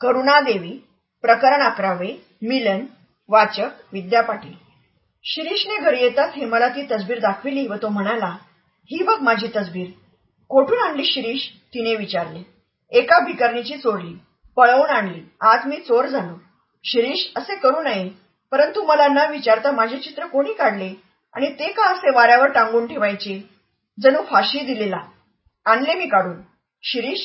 करुणादेवी प्रकरण अकरावे मिलन वाचक विद्या पाटील. शिरीषने घरी येताच हेमाला ती तसबीर दाखविली व तो म्हणाला ही बघ माझी तसबीर. कोठून आणली शिरीष? तिने विचारले. एका भिकारणीची चोरली. पळवून आणली. आज मी चोर झालो. शिरीष असे करू नये. परंतु मला न विचारता माझे चित्र कोणी काढले? आणि ते का असे वाऱ्यावर टांगून ठेवायचे? जणू फाशी दिलेला. आणले मी काढून. शिरीष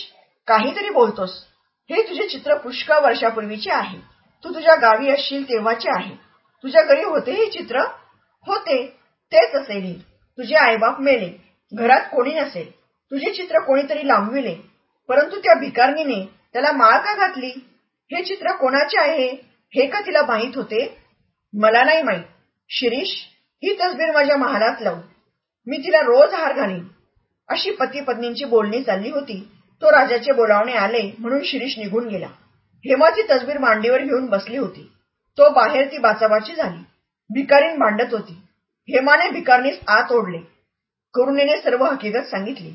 काहीतरी बोलतोस. हे तुझे चित्र पुष्कळ वर्षापूर्वीचे आहे. तू तुझ्या गावी असशील तेव्हाचे आहे. तुझ्या घरी होते हे चित्र? होते. तेच असेल तुझे आईबाप मेले. घरात कोणी नसेल तुझे चित्र कोणीतरी लांबविले. परंतु त्या भिकारणीने त्याला माळ का घातली? हे चित्र कोणाचे आहे? हे का तिला माहीत होते? मला नाही माहीत. शिरीष ही तसबीर माझ्या महालात लावू. मी तिला रोज हार घालीन. अशी पती पत्नींची बोलणी चालली होती. तो राजाचे बोलावणे आले म्हणून शिरीष निघून गेला. हेमाची तसबीर मांडीवर घेऊन बसली होती. तो बाहेर ती बाचाबाची झाली. भिकारीन भांडत होती. हेमाने भिकारणीस आत ओढले. करुणेने सर्व हकीकत सांगितली.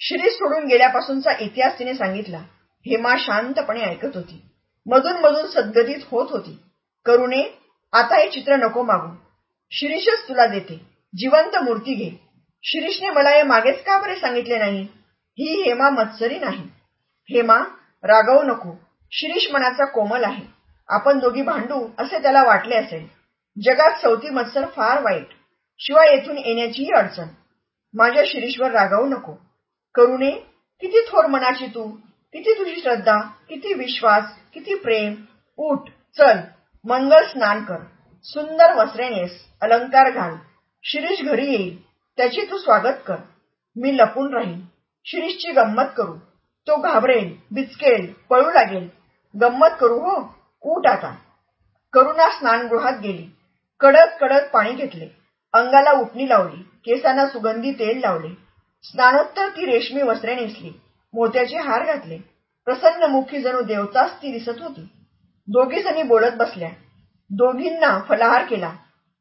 शिरीष सोडून गेल्यापासूनचा इतिहास तिने सांगितला. हेमा शांतपणे ऐकत होती. मधून मधून सद्गतीत होत होती. करुणे आता हे चित्र नको मागू. शिरीषच तुला देते. जिवंत मूर्ती घे. शिरीषने मला हे मागेच का बरे सांगितले नाही? ही हेमा मत्सरी नाही. हेमा रागवू नको. शिरीष मनाचा कोमल आहे. आपण दोघी भांडू असे त्याला वाटले असेल. जगात चौथी मत्सर फार वाईट. शिवाय येथून येण्याचीही अडचण. माझ्या शिरीषवर रागावू नको. करुणे किती थोर मनाची तू. किती तुझी श्रद्धा. किती विश्वास. किती प्रेम. उठ चल. मंगल स्नान कर. सुंदर वस्त्रे नेस. अलंकार घाल. शिरीष घरी येईल. त्याची तू स्वागत कर. मी लपून राहीन. शिरीषची गंमत करू. तो घाबरेल बिचकेल पळू लागेल. गंमत करू हो उठ आता. करुणा स्नानगृहात गेली. कडक कडक पाणी घेतले. अंगाला उठणी लावली. केसांना सुगंधी तेल लावले. स्नानोत्तर ती रेशमी वस्त्रे नेसली. मोत्याचे हार घातले. प्रसन्न मुखी जणू देवताच ती दिसत होती. दोघी जणी बोलत बसल्या. दोघींना फलाहार केला.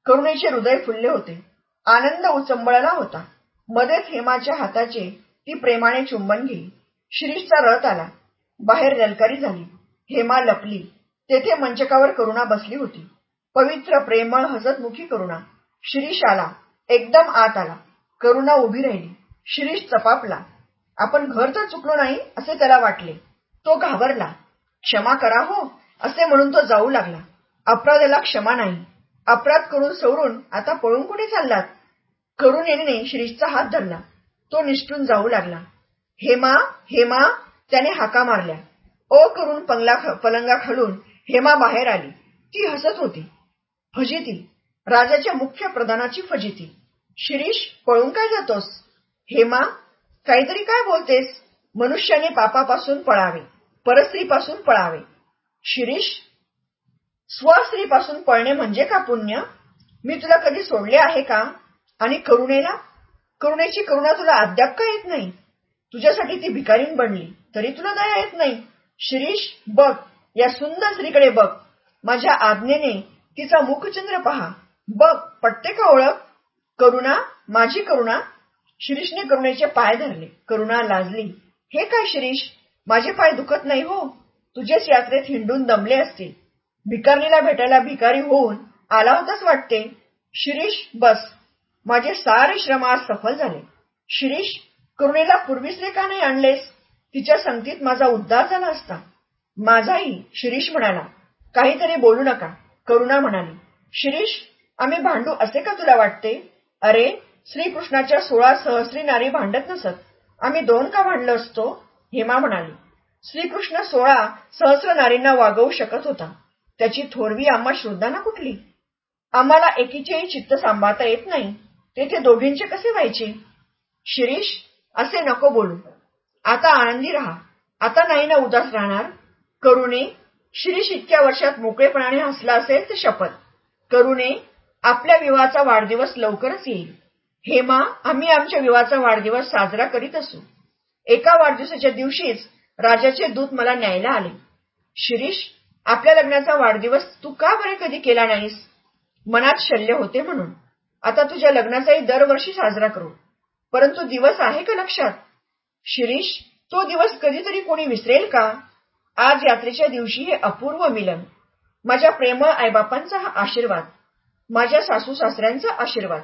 करुणेचे हृदय फुलले होते. आनंद उचंबळला होता. मध्येच हेमाच्या हाताचे ती प्रेमाने चुंबन घेई शिरीषचा रथ आला. बाहेर ललकारी झाली. हेमा लपली. तेथे मंचकावर करुणा बसली होती. पवित्र प्रेमळ हसतमुखी करुणा. शिरीष आला. एकदम आत आला. करुणा उभी राहिली. शिरीष चपापला. आपण घर तर चुकलो नाही असे त्याला वाटले. तो घाबरला. क्षमा करा हो असे म्हणून तो जाऊ लागला. अपराधाला क्षमा नाही. अपराध करून सवरून आता पळून कुठे चाललात? करुणेने शिरीषचा हात धरला. तो निष्ठून जाऊ लागला. हेमा हेमा त्याने हाका मारल्या. ओ करून पलंगा पलंगाखालून हेमा बाहेर आली. ती हसत होती. फजिती राजाच्या मुख्य प्रधानाची फजिती. शिरीष पळून काय जातोस? हेमा काहीतरी काय बोलतेस? मनुष्याने पापापासून पळावे परस्त्रीपासून पळावे. शिरीष स्वस्त्रीपासून पळणे म्हणजे का पुण्य? मी तुला कधी सोडले आहे का? आणि करुणेला? करुणेची करुणा तुला अद्याप का येत नाही? तुझ्यासाठी ती भिकारीन बनली तरी तुला दया येत नाही. शिरीष बघ या सुंदर स्त्रीकडे बघ. माझ्या आज्ञेने तिचा मुखचंद्र पहा. बघ पटते का ओळख? करुणा माझी करुणा. शिरीषने करुणेचे पाय धरले. करुणा लाजली. हे काय शिरीष? माझे पाय दुखत नाही हो. तुझेच यात्रेत हिंडून दमले असतील. भिकारीला भेटायला भिकारी होऊन आला होताच वाटते. शिरीष बस. माझे सारे श्रम आज सफल झाले. शिरीष करुणेला पूर्वीच का नाही आणलेस? तिच्या संगतीत माझा उद्धार झाला असता. माझाही शिरीष म्हणाला. काहीतरी बोलू नका करुणा म्हणाली. शिरीष आम्ही भांडू असे का तुला वाटते? अरे श्रीकृष्णाच्या सोळा सहस्री नारी भांडत नसत. आम्ही दोन का भांडलो असतो? हेमा म्हणाली. श्रीकृष्ण सोळा सहस्र नारींना वागवू शकत होता. त्याची थोरवी आम्हा श्रोधाना कुठली? आम्हाला एकीचेही चित्त सांभाळता येत नाही. तेथे दोघींचे कसे व्हायचे? शिरीष असे नको बोलू. आता आनंदी राहा. आता नाही ना उदास राहणार? करुणे शिरीष इतक्या वर्षात मोकळेपणाने हसला असेल तर शपथ. करुणे आपल्या विवाहाचा वाढदिवस लवकरच येईल. हेमा आम्ही आमच्या विवाहाचा वाढदिवस साजरा करीत असू. एका वाढदिवसाच्या दिवशीच राजाचे दूत मला न्यायला आले. शिरीष आपल्या लग्नाचा वाढदिवस तू का बरे कधी केला नाहीस? मनात शल्य होते म्हणून. आता तुझ्या लग्नाचाही दरवर्षी साजरा करू. परंतु दिवस आहे का लक्षात? शिरीष तो दिवस कधीतरी कोणी विसरेल का? आज यात्रेच्या दिवशी हे अपूर्व मिलन. माझ्या प्रेमळ आईबापांचा हा आशीर्वाद. माझ्या सासू सासऱ्यांचा आशीर्वाद.